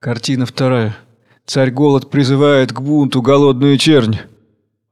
Картина вторая. Царь-голод призывает к бунту голодную чернь.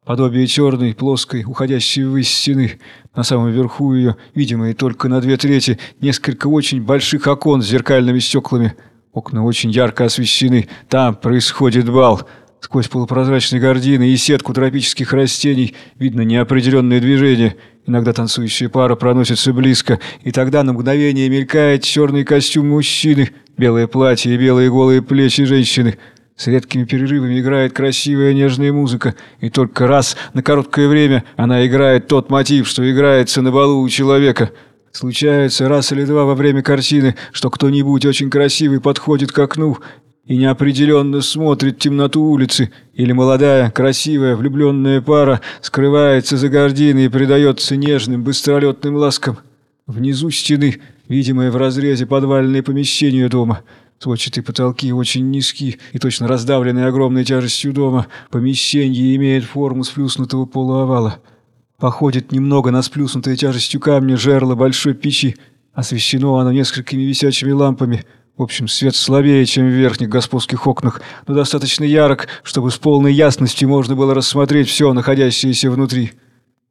Подобие черной, плоской, уходящей ввысь стены. На самом верху ее, видимые только на две трети, несколько очень больших окон с зеркальными стеклами. Окна очень ярко освещены. Там происходит бал. Сквозь полупрозрачные гардины и сетку тропических растений видно неопределенное движение. Иногда танцующая пара проносится близко, и тогда на мгновение мелькает черный костюм мужчины, белое платье и белые голые плечи женщины. С редкими перерывами играет красивая нежная музыка, и только раз на короткое время она играет тот мотив, что играется на балу у человека. Случается раз или два во время картины, что кто-нибудь очень красивый подходит к окну и неопределенно смотрит в темноту улицы, или молодая, красивая, влюбленная пара скрывается за гординой и предается нежным, быстролетным ласкам. Внизу стены, видимое в разрезе подвальное помещение дома. Сводчатые потолки очень низкие и точно раздавленные огромной тяжестью дома. Помещение имеет форму сплюснутого полуовала. Походит немного на сплюснутое тяжестью камня жерло большой печи. Освещено оно несколькими висячими лампами – в общем, свет слабее, чем в верхних господских окнах, но достаточно ярок, чтобы с полной ясностью можно было рассмотреть все, находящееся внутри.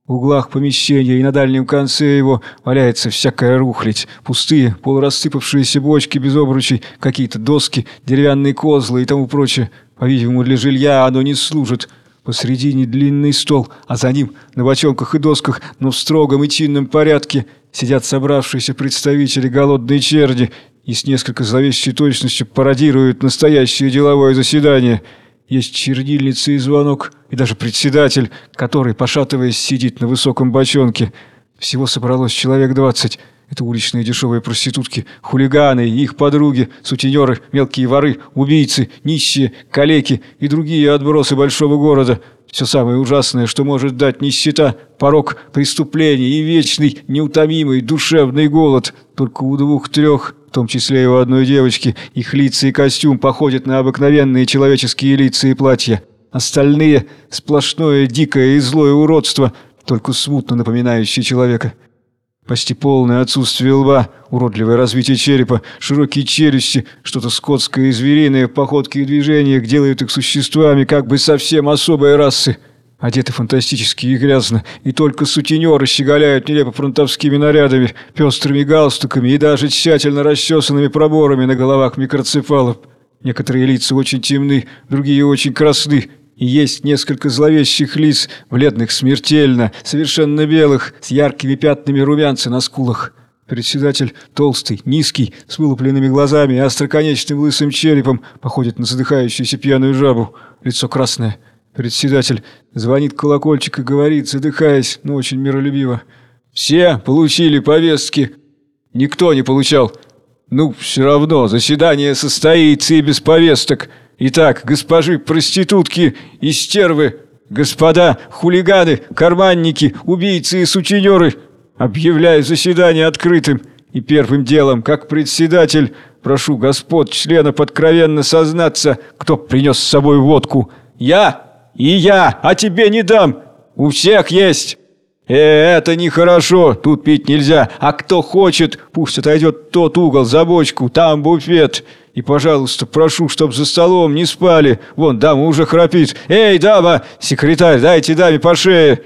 В углах помещения и на дальнем конце его валяется всякая рухлядь. Пустые, полурассыпавшиеся бочки без обручей, какие-то доски, деревянные козлы и тому прочее. По-видимому, для жилья оно не служит. Посредине длинный стол, а за ним, на бочонках и досках, но в строгом и чинном порядке, сидят собравшиеся представители голодной черни и с несколько зловещей точностью пародируют настоящее деловое заседание. Есть чернильница и звонок, и даже председатель, который, пошатываясь, сидит на высоком бочонке. Всего собралось человек двадцать. Это уличные дешевые проститутки, хулиганы, их подруги, сутенеры, мелкие воры, убийцы, нищие, калеки и другие отбросы большого города. Все самое ужасное, что может дать нищета, порог, преступление и вечный, неутомимый, душевный голод. Только у двух-трех в том числе и у одной девочки, их лица и костюм походят на обыкновенные человеческие лица и платья. Остальные – сплошное дикое и злое уродство, только смутно напоминающее человека. Почти полное отсутствие лба, уродливое развитие черепа, широкие челюсти, что-то скотское и звериное, походки и движения делают их существами как бы совсем особой расы. Одеты фантастически и грязно, и только сутенеры щеголяют нелепо фронтовскими нарядами, пестрыми галстуками и даже тщательно расчесанными проборами на головах микроцефалов. Некоторые лица очень темны, другие очень красны, есть несколько зловещих лиц, бледных смертельно, совершенно белых, с яркими пятнами румянца на скулах. Председатель толстый, низкий, с вылупленными глазами и остроконечным лысым черепом походит на задыхающуюся пьяную жабу. Лицо красное. Председатель звонит колокольчик и говорит, задыхаясь, но очень миролюбиво. «Все получили повестки?» «Никто не получал». «Ну, все равно, заседание состоится и без повесток. Итак, госпожи проститутки и стервы, господа хулиганы, карманники, убийцы и сутенеры, объявляю заседание открытым. И первым делом, как председатель, прошу господ членов откровенно сознаться, кто принес с собой водку. Я и я, а тебе не дам. У всех есть. Э, это нехорошо, тут пить нельзя. А кто хочет, пусть отойдет тот угол за бочку, там буфет. И, пожалуйста, прошу, чтоб за столом не спали. Вон, дама уже храпит. Эй, дама, секретарь, дайте даме по шее.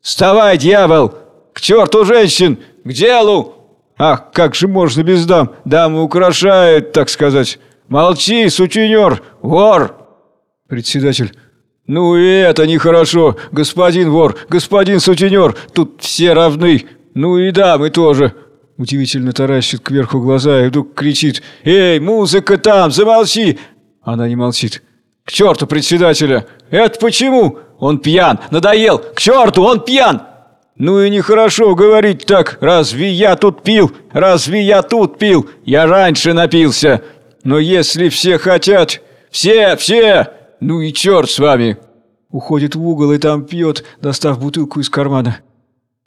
Вставай, дьявол! К черту женщин! К делу! Ах, как же можно без дам? Дамы украшают, так сказать. Молчи, сутенер, вор! Председатель. «Ну и это нехорошо, господин вор, господин сутенер, тут все равны. Ну и да, мы тоже». Удивительно таращит кверху глаза и вдруг кричит «Эй, музыка там, замолчи!» Она не молчит. «К черту председателя! Это почему? Он пьян, надоел! К черту, он пьян!» «Ну и нехорошо говорить так. Разве я тут пил? Разве я тут пил? Я раньше напился. Но если все хотят... Все, все!» «Ну и черт с вами!» Уходит в угол и там пьет, достав бутылку из кармана.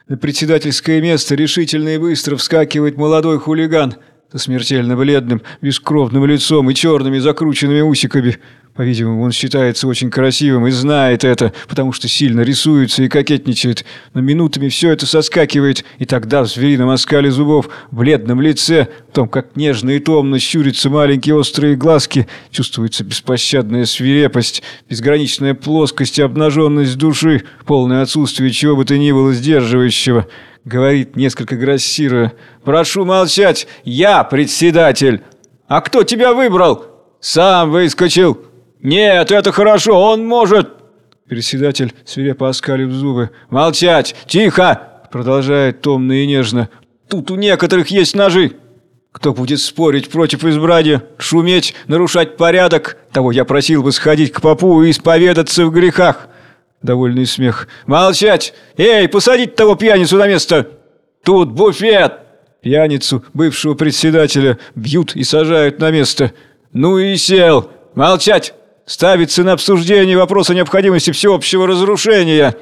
На председательское место решительно и быстро вскакивает молодой хулиган со смертельно бледным, бескровным лицом и черными закрученными усиками. По-видимому, он считается очень красивым и знает это, потому что сильно рисуется и кокетничает. Но минутами все это соскакивает, и тогда в зверином оскале зубов, бледном лице, в том, как нежно и томно щурятся маленькие острые глазки, чувствуется беспощадная свирепость, безграничная плоскость и обнаженность души, полное отсутствие чего бы то ни было сдерживающего. Говорит, несколько грассируя. «Прошу молчать! Я председатель! А кто тебя выбрал?» «Сам выскочил!» «Нет, это хорошо, он может!» Председатель, свирепо оскалив зубы. «Молчать! Тихо!» Продолжает томно и нежно. «Тут у некоторых есть ножи!» Кто будет спорить против избрания, шуметь, нарушать порядок, того я просил бы сходить к попу и исповедаться в грехах. Довольный смех. Молчать! Эй, посадить того пьяницу на место! Тут буфет! Пьяницу, бывшего председателя, бьют и сажают на место. Ну и сел! Молчать! Ставится на обсуждение вопрос о необходимости всеобщего разрушения.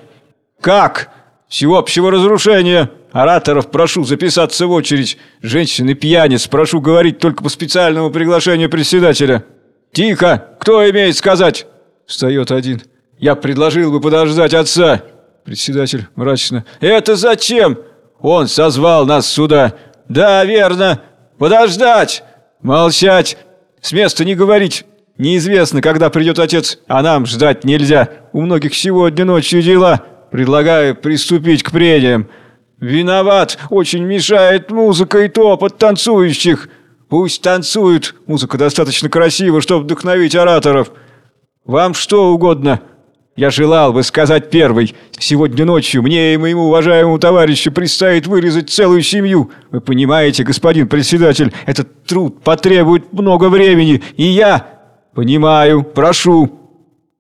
Как? Всеобщего разрушения. Ораторов прошу записаться в очередь. Женщины пьяниц прошу говорить только по специальному приглашению председателя. Тихо! Кто имеет сказать? Встает один. Я предложил бы подождать отца. Председатель мрачно. Это зачем? Он созвал нас сюда. Да, верно. Подождать. Молчать. С места не говорить. Неизвестно, когда придет отец, а нам ждать нельзя. У многих сегодня ночью дела. Предлагаю приступить к прениям. Виноват, очень мешает музыка и топот танцующих. Пусть танцуют. Музыка достаточно красива, чтобы вдохновить ораторов. Вам что угодно. Я желал бы сказать первый. Сегодня ночью мне и моему уважаемому товарищу предстоит вырезать целую семью. Вы понимаете, господин председатель, этот труд потребует много времени, и я «Понимаю, прошу».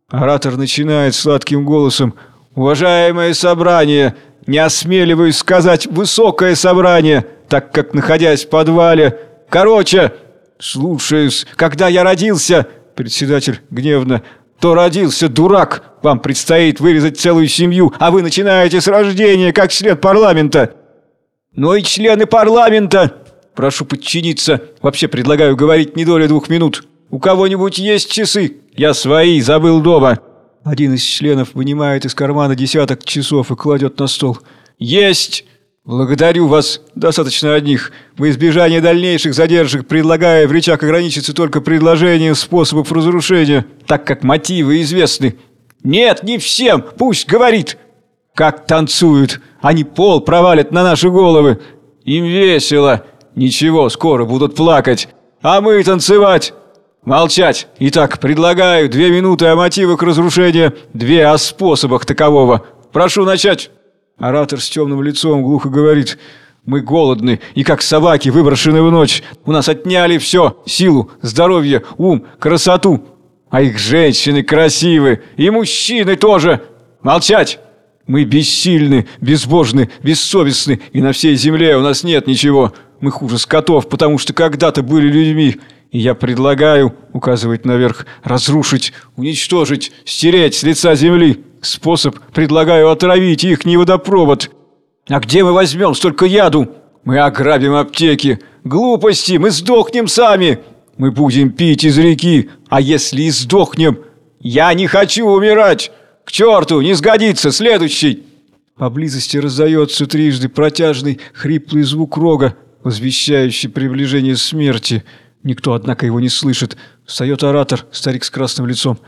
Оратор начинает сладким голосом. «Уважаемое собрание, не осмеливаюсь сказать «высокое собрание», так как, находясь в подвале... Короче, слушаюсь, когда я родился...» Председатель гневно. «То родился дурак, вам предстоит вырезать целую семью, а вы начинаете с рождения, как член парламента». «Но и члены парламента...» «Прошу подчиниться. Вообще предлагаю говорить не доля двух минут». У кого-нибудь есть часы? Я свои забыл дома». Один из членов вынимает из кармана десяток часов и кладет на стол. «Есть!» «Благодарю вас. Достаточно одних. В избежание дальнейших задержек предлагаю в речах ограничиться только предложением способов разрушения, так как мотивы известны». «Нет, не всем. Пусть говорит». «Как танцуют. Они пол провалят на наши головы. Им весело. Ничего, скоро будут плакать. А мы танцевать. «Молчать! Итак, предлагаю две минуты о мотивах разрушения, две о способах такового. Прошу начать!» Оратор с темным лицом глухо говорит «Мы голодны и как собаки выброшены в ночь. У нас отняли все – силу, здоровье, ум, красоту. А их женщины красивы, и мужчины тоже. Молчать! Мы бессильны, безбожны, бессовестны, и на всей земле у нас нет ничего. Мы хуже скотов, потому что когда-то были людьми». И я предлагаю, указывать наверх, разрушить, уничтожить, стереть с лица земли. Способ предлагаю отравить их водопровод. А где мы возьмем столько яду? Мы ограбим аптеки. Глупости, мы сдохнем сами. Мы будем пить из реки, а если и сдохнем? Я не хочу умирать. К черту, не сгодится, следующий. Поблизости раздается трижды протяжный хриплый звук рога, возвещающий приближение смерти. Никто, однако, его не слышит. Встает оратор, старик с красным лицом.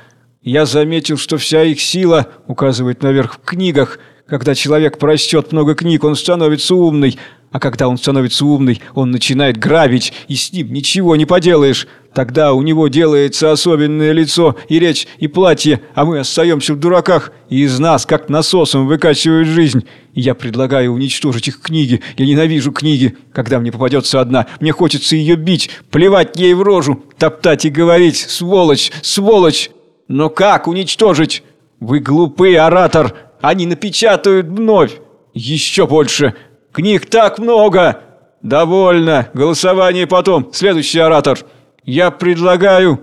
«Я заметил, что вся их сила, — указывает наверх, — в книгах. Когда человек прочтет много книг, он становится умный. А когда он становится умный, он начинает грабить, и с ним ничего не поделаешь. Тогда у него делается особенное лицо и речь, и платье, а мы остаемся в дураках, и из нас, как насосом, выкачивают жизнь. И я предлагаю уничтожить их книги. Я ненавижу книги. Когда мне попадется одна, мне хочется ее бить, плевать ей в рожу, топтать и говорить «Сволочь! Сволочь!» Но как уничтожить? Вы глупый оратор! Они напечатают вновь! Еще больше! Книг так много!» «Довольно! Голосование потом! Следующий оратор!» «Я предлагаю...»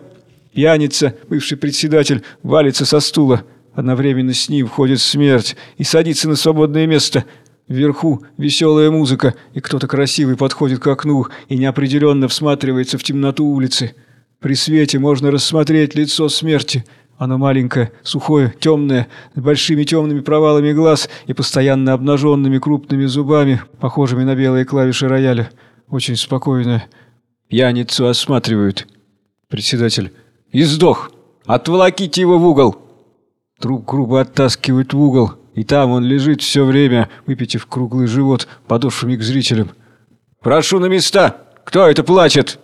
Пьяница, бывший председатель, валится со стула. Одновременно с ним входит смерть и садится на свободное место. Вверху веселая музыка, и кто-то красивый подходит к окну и неопределенно всматривается в темноту улицы. При свете можно рассмотреть лицо смерти. Оно маленькое, сухое, темное, с большими темными провалами глаз и постоянно обнаженными крупными зубами, похожими на белые клавиши рояля. Очень спокойное. Пьяницу осматривают. Председатель. И сдох. Отволоките его в угол. Труп грубо оттаскивают в угол. И там он лежит все время, выпитив круглый живот подошвами к зрителям. «Прошу на места! Кто это плачет?»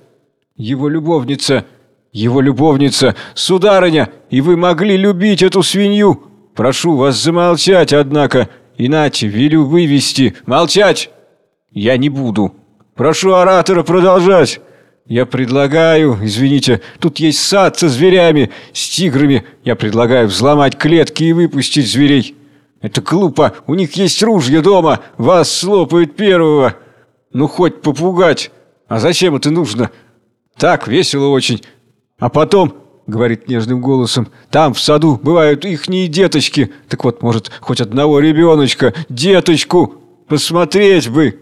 «Его любовница! Его любовница! Сударыня! И вы могли любить эту свинью! Прошу вас замолчать, однако, иначе велю вывести! Молчать!» «Я не буду! Прошу оратора продолжать!» «Я предлагаю, извините, тут есть сад со зверями, с тиграми. Я предлагаю взломать клетки и выпустить зверей. Это глупо, у них есть ружья дома, вас слопают первого. Ну, хоть попугать. А зачем это нужно? Так, весело очень. А потом, говорит нежным голосом, там, в саду, бывают ихние деточки. Так вот, может, хоть одного ребеночка, деточку, посмотреть бы.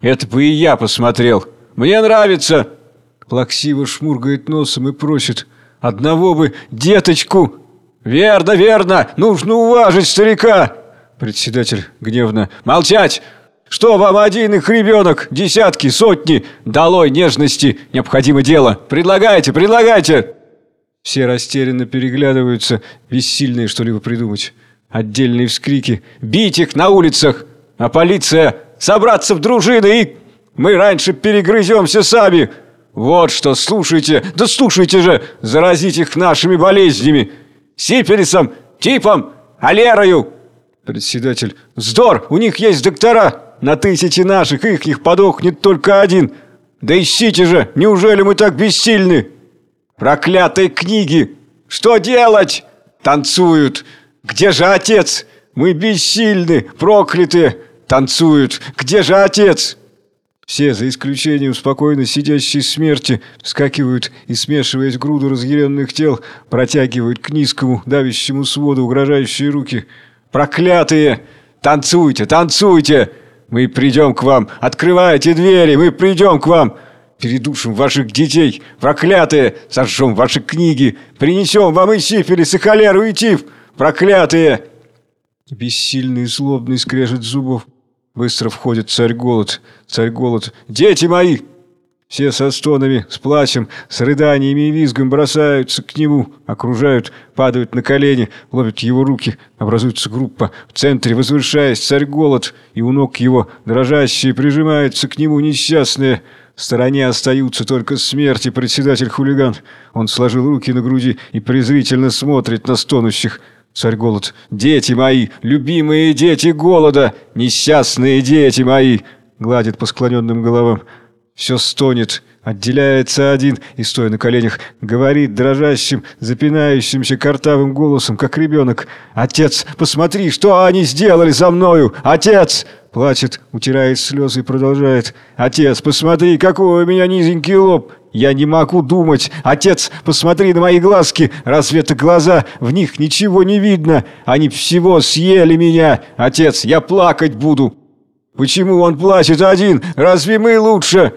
Это бы и я посмотрел. Мне нравится. Плаксиво шмургает носом и просит. Одного бы деточку. «Верно, верно! Нужно уважить старика!» Председатель гневно. «Молчать! Что вам один их ребенок? Десятки, сотни! Долой нежности! Необходимо дело! Предлагайте, предлагайте!» Все растерянно переглядываются, бессильные что-либо придумать. Отдельные вскрики. «Бить их на улицах! А полиция! Собраться в дружины и... Мы раньше перегрыземся сами! Вот что, слушайте! Да слушайте же! Заразить их нашими болезнями!» сифилисом, типом, алерою!» Председатель. «Вздор! У них есть доктора! На тысячи наших их их подохнет только один! Да ищите же! Неужели мы так бессильны?» «Проклятые книги! Что делать?» «Танцуют! Где же отец? Мы бессильны, проклятые! Танцуют! Где же отец?» Все, за исключением спокойно сидящей смерти, вскакивают и, смешиваясь груду разъяренных тел, протягивают к низкому, давящему своду угрожающие руки. «Проклятые! Танцуйте, танцуйте! Мы придем к вам! Открывайте двери! Мы придем к вам! Передушим ваших детей! Проклятые! Сожжем ваши книги! Принесем вам и сифилис, и холеру, и тиф! Проклятые!» Бессильный злобный скрежет зубов. Быстро входит царь-голод. Царь-голод. «Дети мои!» Все со стонами, с плачем, с рыданиями и визгом бросаются к нему, окружают, падают на колени, ловят его руки. Образуется группа. В центре, возвышаясь, царь-голод, и у ног его, дрожащие, прижимаются к нему несчастные. В стороне остаются только смерть и председатель-хулиган. Он сложил руки на груди и презрительно смотрит на стонущих. Царь Голод. «Дети мои! Любимые дети голода! Несчастные дети мои!» Гладит по склоненным головам. Все стонет. Отделяется один и, стоя на коленях, говорит дрожащим, запинающимся картавым голосом, как ребенок. «Отец, посмотри, что они сделали со мною! Отец!» Плачет, утирает слезы и продолжает. «Отец, посмотри, какой у меня низенький лоб! Я не могу думать! Отец, посмотри на мои глазки! Разве это глаза? В них ничего не видно! Они всего съели меня! Отец, я плакать буду!» «Почему он плачет один? Разве мы лучше?»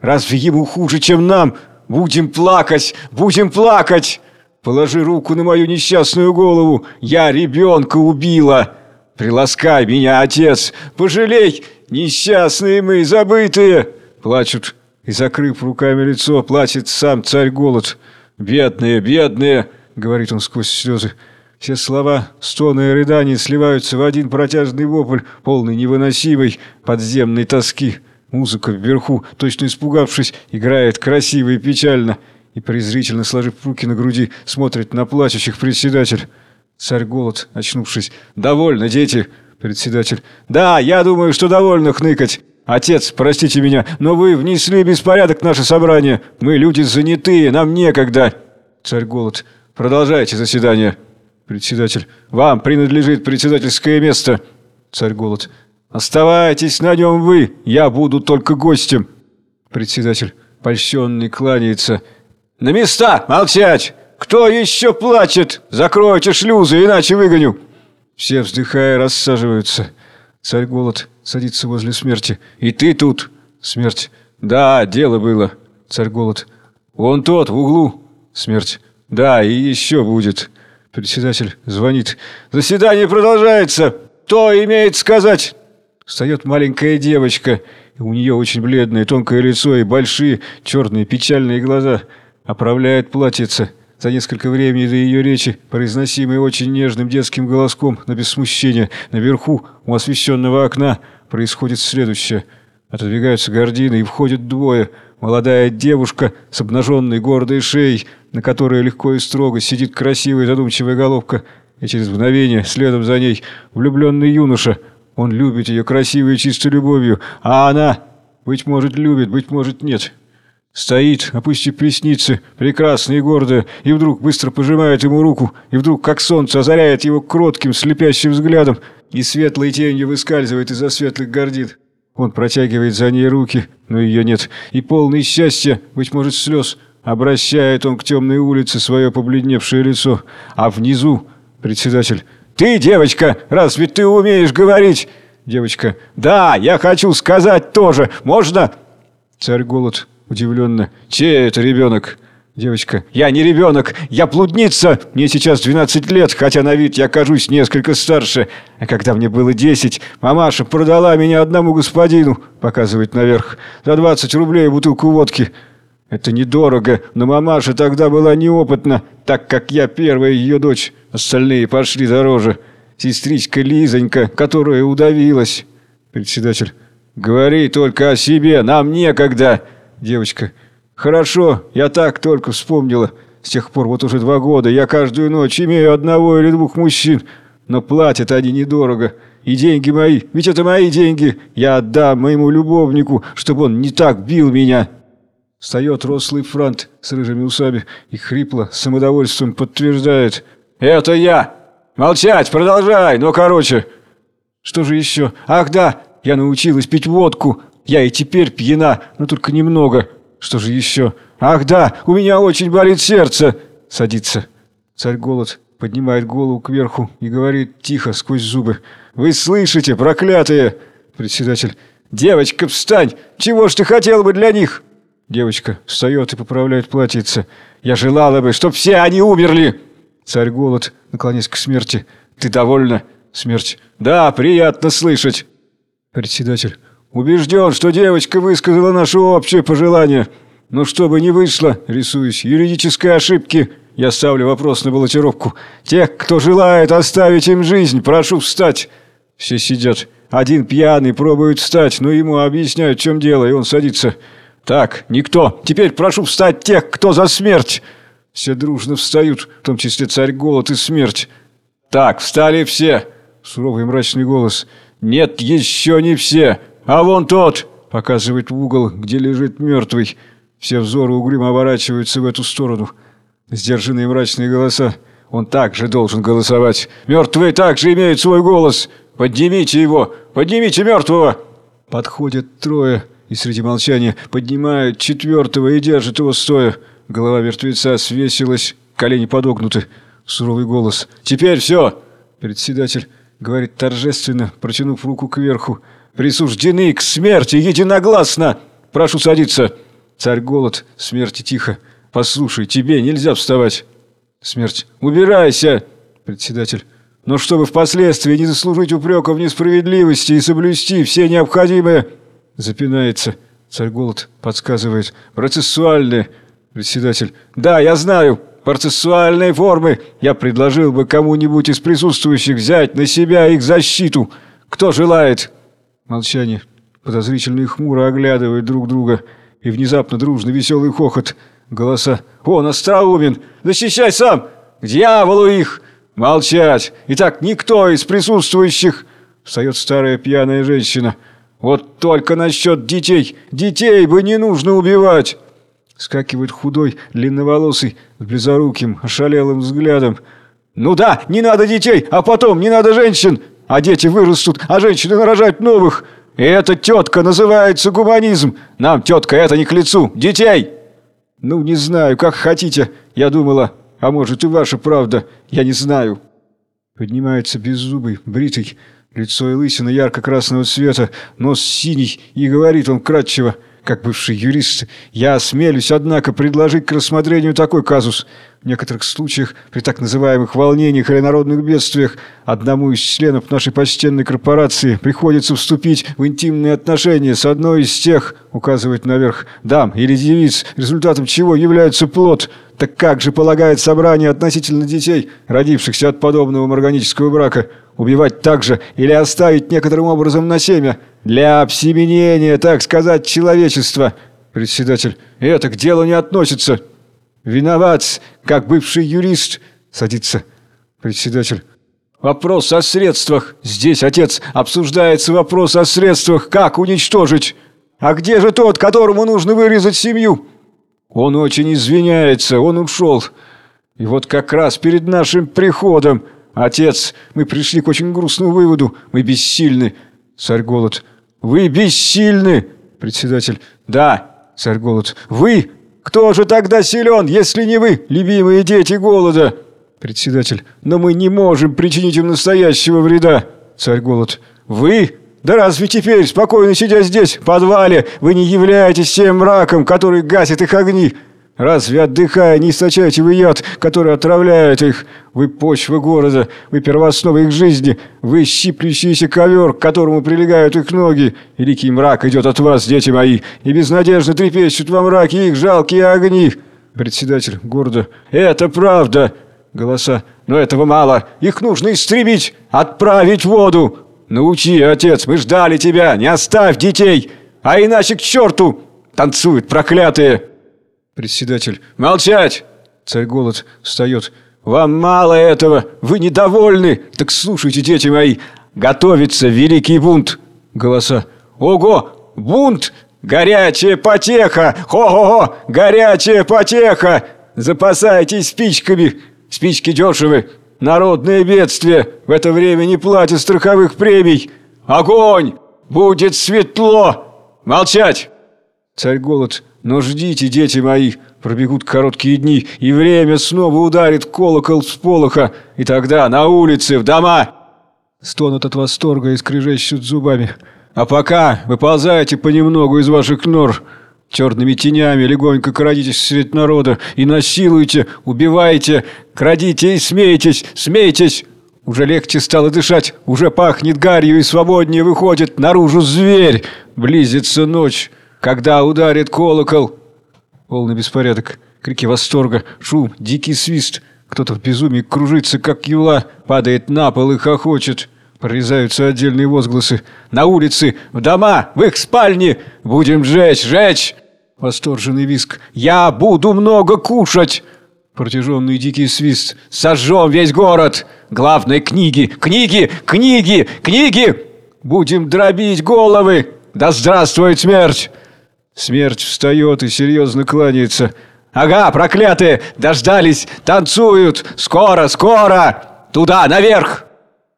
«Разве ему хуже, чем нам? Будем плакать! Будем плакать!» «Положи руку на мою несчастную голову! Я ребенка убила!» Приласкай меня, отец! Пожалей! Несчастные мы, забытые!» Плачут, и, закрыв руками лицо, плачет сам царь-голод. «Бедные, бедные!» — говорит он сквозь слезы. Все слова, стоны и рыдания сливаются в один протяжный вопль, полный невыносимой подземной тоски. Музыка вверху, точно испугавшись, играет красиво и печально. И презрительно сложив руки на груди, смотрит на плачущих председатель. Царь Голод, очнувшись. «Довольно, дети!» Председатель. «Да, я думаю, что довольно хныкать. Отец, простите меня, но вы внесли беспорядок в наше собрание. Мы люди занятые, нам некогда». Царь Голод. «Продолжайте заседание». Председатель. «Вам принадлежит председательское место». Царь Голод. «Оставайтесь на нем вы, я буду только гостем». Председатель, польщенный, кланяется. «На места! Молчать! «Кто еще плачет? Закройте шлюзы, иначе выгоню!» Все, вздыхая, рассаживаются. Царь Голод садится возле смерти. «И ты тут?» Смерть. «Да, дело было». Царь Голод. «Вон тот, в углу. Смерть. Да, и еще будет. Председатель звонит. Заседание продолжается. Кто имеет сказать? Встает маленькая девочка. У нее очень бледное тонкое лицо и большие черные печальные глаза. Оправляет платьице. За несколько времени до ее речи, произносимой очень нежным детским голоском, но без смущения, наверху, у освещенного окна, происходит следующее. Отодвигаются гардины и входят двое. Молодая девушка с обнаженной гордой шеей, на которой легко и строго сидит красивая задумчивая головка, и через мгновение, следом за ней, влюбленный юноша. Он любит ее красивой и чистой любовью, а она, быть может, любит, быть может, нет». Стоит, опустив плесницы, прекрасная и гордая, и вдруг быстро пожимает ему руку, и вдруг, как солнце, озаряет его кротким, слепящим взглядом, и светлой тенью выскальзывает из-за светлых гордин. Он протягивает за ней руки, но ее нет, и полный счастья, быть может, слез, обращает он к темной улице свое побледневшее лицо, а внизу председатель «Ты, девочка, разве ты умеешь говорить?» Девочка «Да, я хочу сказать тоже, можно?» Царь Голод Удивленно. «Чей это ребенок?» Девочка. «Я не ребенок, я блудница! Мне сейчас 12 лет, хотя на вид я кажусь несколько старше. А когда мне было 10, мамаша продала меня одному господину, показывает наверх, за 20 рублей бутылку водки. Это недорого, но мамаша тогда была неопытна, так как я первая ее дочь. Остальные пошли дороже. Сестричка Лизонька, которая удавилась». Председатель. «Говори только о себе, нам некогда!» Девочка. «Хорошо, я так только вспомнила. С тех пор вот уже два года я каждую ночь имею одного или двух мужчин, но платят они недорого. И деньги мои, ведь это мои деньги, я отдам моему любовнику, чтобы он не так бил меня». Встает рослый франт с рыжими усами и хрипло, с самодовольством подтверждает. «Это я! Молчать, продолжай, но короче!» «Что же еще? Ах да, я научилась пить водку, я и теперь пьяна, но только немного. Что же еще? Ах да, у меня очень болит сердце!» Садится. Царь Голод поднимает голову кверху и говорит тихо, сквозь зубы. «Вы слышите, проклятые!» Председатель. «Девочка, встань! Чего ж ты хотела бы для них?» Девочка встает и поправляет платьице. «Я желала бы, чтоб все они умерли!» Царь Голод, наклонясь к смерти. «Ты довольна?» Смерть. «Да, приятно слышать!» Председатель. Убежден, что девочка высказала наше общее пожелание. Но чтобы не вышло, рисуюсь, юридической ошибки, я ставлю вопрос на баллотировку. Тех, кто желает оставить им жизнь, прошу встать. Все сидят. Один пьяный пробует встать, но ему объясняют, в чем дело, и он садится. Так, никто. Теперь прошу встать тех, кто за смерть. Все дружно встают, в том числе царь голод и смерть. Так, встали все. Суровый мрачный голос. Нет, еще не все. «А вон тот!» – показывает в угол, где лежит мертвый. Все взоры угрюмо оборачиваются в эту сторону. Сдержанные мрачные голоса. Он также должен голосовать. Мертвые также имеют свой голос. Поднимите его! Поднимите мертвого!» Подходят трое и среди молчания поднимают четвертого и держат его стоя. Голова мертвеца свесилась, колени подогнуты. Суровый голос. «Теперь все!» Председатель говорит торжественно, протянув руку кверху присуждены к смерти единогласно. Прошу садиться. Царь голод, смерти тихо. Послушай, тебе нельзя вставать. Смерть. Убирайся. Председатель. Но чтобы впоследствии не заслужить упрека в несправедливости и соблюсти все необходимые... Запинается. Царь голод подсказывает. Процессуальные. Председатель. Да, я знаю. Процессуальные формы. Я предложил бы кому-нибудь из присутствующих взять на себя их защиту. Кто желает? Молчание. Подозрительно и хмуро оглядывают друг друга. И внезапно дружный веселый хохот. Голоса. «Он остроумен! Защищай сам! К дьяволу их! Молчать! Итак, никто из присутствующих...» Встает старая пьяная женщина. «Вот только насчет детей! Детей бы не нужно убивать!» Скакивает худой, длинноволосый, с близоруким, ошалелым взглядом. «Ну да, не надо детей, а потом не надо женщин! а дети вырастут, а женщины нарожают новых. И эта тетка называется гуманизм. Нам, тетка, это не к лицу. Детей!» «Ну, не знаю, как хотите. Я думала, а может и ваша правда. Я не знаю». Поднимается беззубый, бритый, лицо и лысина ярко-красного цвета, нос синий, и говорит он кратчево. Как бывший юрист, я осмелюсь, однако, предложить к рассмотрению такой казус. В некоторых случаях, при так называемых волнениях или народных бедствиях, одному из членов нашей почтенной корпорации приходится вступить в интимные отношения с одной из тех, указывать наверх, дам или девиц, результатом чего является плод. Так как же полагает собрание относительно детей, родившихся от подобного органического брака, убивать также или оставить некоторым образом на семя? Для обсеменения, так сказать, человечества. Председатель, это к делу не относится. Виноват, как бывший юрист. Садится. Председатель. Вопрос о средствах. Здесь, отец, обсуждается вопрос о средствах, как уничтожить. А где же тот, которому нужно вырезать семью? Он очень извиняется, он ушел. И вот как раз перед нашим приходом... Отец, мы пришли к очень грустному выводу. Мы бессильны. Царь Голод. «Вы бессильны!» Председатель. «Да!» Царь Голод. «Вы? Кто же тогда силен, если не вы, любимые дети Голода?» Председатель. «Но мы не можем причинить им настоящего вреда!» Царь Голод. «Вы? Да разве теперь, спокойно сидя здесь, в подвале, вы не являетесь тем мраком, который гасит их огни?» Разве отдыхая не источаете вы яд, который отравляет их? Вы почва города, вы первооснова их жизни, вы щиплющийся ковер, к которому прилегают их ноги. Великий мрак идет от вас, дети мои, и безнадежно трепещут во мраке их жалкие огни. Председатель гордо. Это правда. Голоса. Но этого мало. Их нужно истребить, отправить в воду. Научи, отец, мы ждали тебя, не оставь детей. А иначе к черту! Танцуют проклятые. Председатель. «Молчать!» Царь Голод встает. «Вам мало этого! Вы недовольны! Так слушайте, дети мои! Готовится великий бунт!» Голоса. «Ого! Бунт! Горячая потеха! Хо-хо-хо! Горячая потеха! Запасайтесь спичками! Спички дешевы! Народное бедствие! В это время не платят страховых премий! Огонь! Будет светло! Молчать!» Царь Голод но ждите, дети мои, пробегут короткие дни, и время снова ударит колокол с полоха, и тогда на улице, в дома!» Стонут от восторга и скрежещут зубами. «А пока выползайте понемногу из ваших нор!» Черными тенями легонько крадитесь средь народа и насилуйте, убивайте, крадите и смейтесь, смейтесь. Уже легче стало дышать, уже пахнет гарью и свободнее выходит наружу зверь. Близится ночь. Когда ударит колокол!» Полный беспорядок, крики восторга, шум, дикий свист. Кто-то в безумии кружится, как юла, падает на пол и хохочет. Прорезаются отдельные возгласы. «На улице! В дома! В их спальне! Будем жечь! Жечь!» Восторженный виск. «Я буду много кушать!» Протяженный дикий свист. «Сожжем весь город! Главное, книги! Книги! Книги! Книги! Будем дробить головы! Да здравствует смерть!» Смерть встает и серьезно кланяется. «Ага, проклятые! Дождались! Танцуют! Скоро, скоро! Туда, наверх!»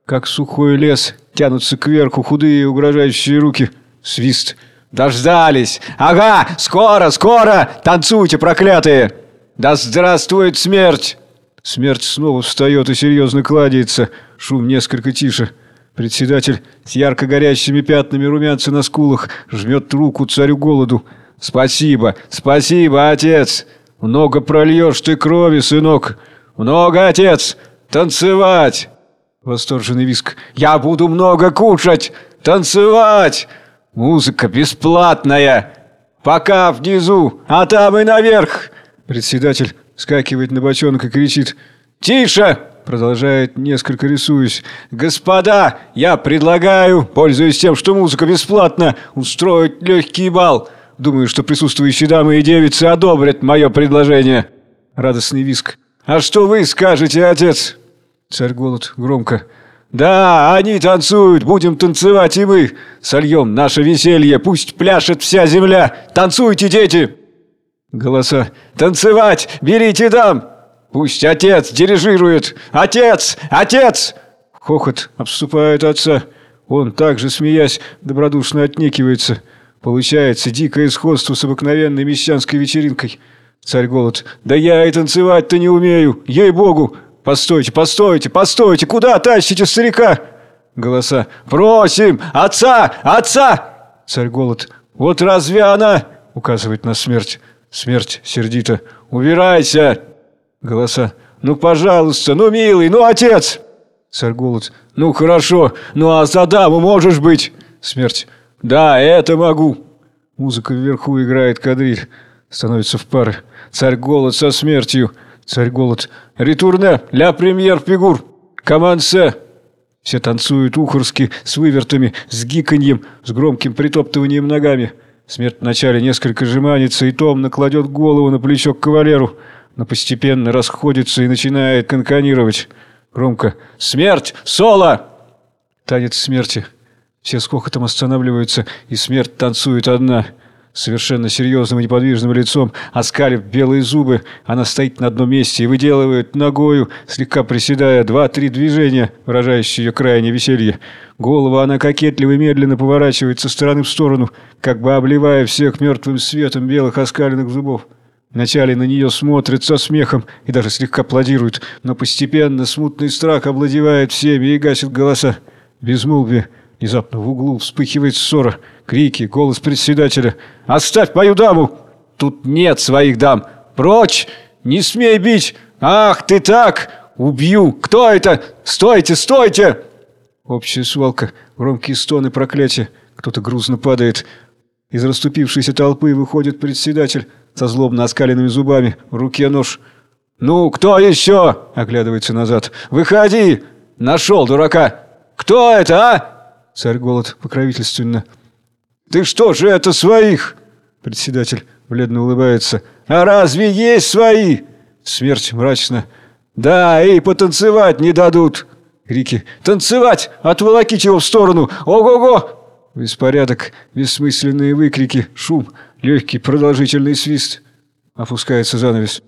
Как сухой лес тянутся кверху худые угрожающие руки. Свист. «Дождались! Ага, скоро, скоро! Танцуйте, проклятые! Да здравствует смерть!» Смерть снова встает и серьезно кладется. Шум несколько тише. Председатель с ярко горящими пятнами румянца на скулах жмет руку царю голоду. «Спасибо, спасибо, отец! Много прольешь ты крови, сынок! Много, отец! Танцевать!» Восторженный виск. «Я буду много кушать! Танцевать! Музыка бесплатная! Пока внизу, а там и наверх!» Председатель скакивает на бочонок и кричит. «Тише! Продолжает, несколько рисуясь. «Господа, я предлагаю, пользуясь тем, что музыка бесплатна, устроить легкий бал. Думаю, что присутствующие дамы и девицы одобрят мое предложение». Радостный виск. «А что вы скажете, отец?» Царь Голод громко. «Да, они танцуют, будем танцевать и мы. Сольем наше веселье, пусть пляшет вся земля. Танцуйте, дети!» Голоса. «Танцевать! Берите дам! Пусть отец дирижирует! Отец! Отец!» Хохот обступает отца. Он, также смеясь, добродушно отнекивается. Получается дикое сходство с обыкновенной мещанской вечеринкой. Царь Голод. «Да я и танцевать-то не умею! Ей-богу! Постойте, постойте, постойте! Куда тащите старика?» Голоса. «Просим! Отца! Отца!» Царь Голод. «Вот разве она? Указывает на смерть. Смерть сердито. «Убирайся!» Голоса. «Ну, пожалуйста, ну, милый, ну, отец!» Царь Голод. «Ну, хорошо, ну, а за даму можешь быть?» Смерть. «Да, это могу!» Музыка вверху играет кадриль. Становится в пары. Царь Голод со смертью. Царь Голод. «Ретурне, ля премьер фигур! Комансе!» Все танцуют ухорски, с вывертами, с гиканьем, с громким притоптыванием ногами. Смерть вначале несколько жеманится и томно кладет голову на плечо к кавалеру, но постепенно расходится и начинает канканировать. Громко «Смерть! Соло!» Танец смерти. Все с хохотом останавливаются, и смерть танцует одна – совершенно серьезным и неподвижным лицом, оскалив белые зубы, она стоит на одном месте и выделывает ногою, слегка приседая, два-три движения, выражающие ее крайнее веселье. Голова она кокетливо и медленно поворачивает со стороны в сторону, как бы обливая всех мертвым светом белых оскаленных зубов. Вначале на нее смотрят со смехом и даже слегка аплодируют, но постепенно смутный страх овладевает всеми и гасит голоса. Безмолвие. Внезапно в углу вспыхивает ссора. Крики, голос председателя. «Оставь мою даму!» «Тут нет своих дам! Прочь! Не смей бить! Ах, ты так! Убью! Кто это? Стойте, стойте!» Общая свалка, громкие стоны проклятия. Кто-то грузно падает. Из расступившейся толпы выходит председатель со злобно оскаленными зубами, в руке нож. «Ну, кто еще?» – оглядывается назад. «Выходи! Нашел дурака! Кто это, а?» Царь Голод покровительственно. «Ты что же это своих?» Председатель бледно улыбается. «А разве есть свои?» Смерть мрачно. «Да, и потанцевать не дадут!» Крики. «Танцевать! Отволокить его в сторону! Ого-го!» Беспорядок, бессмысленные выкрики, шум, легкий продолжительный свист. Опускается занавес.